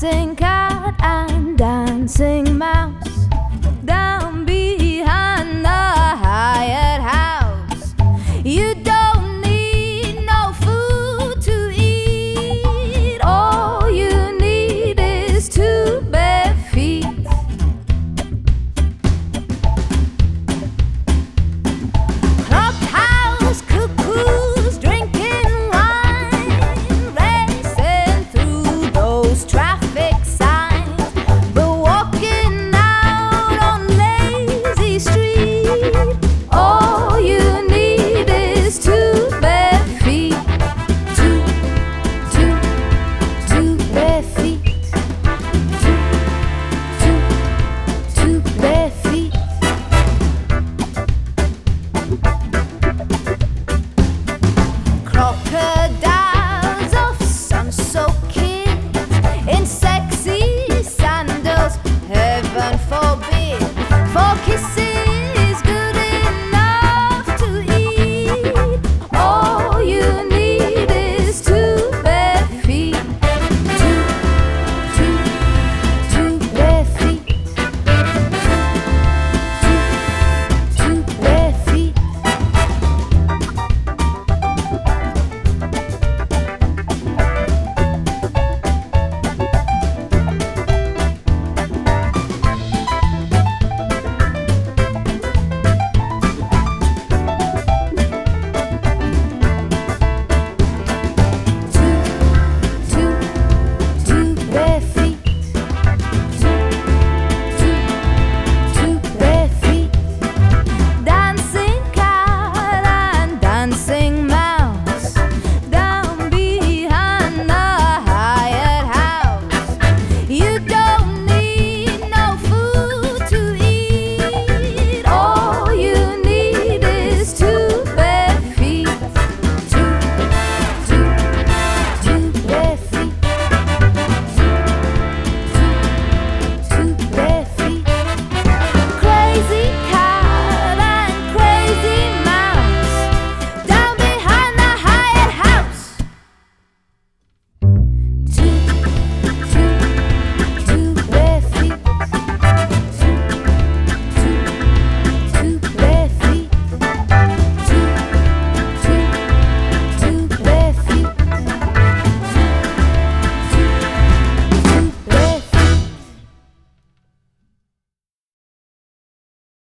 dancing cat and dancing mouse. before. sunset.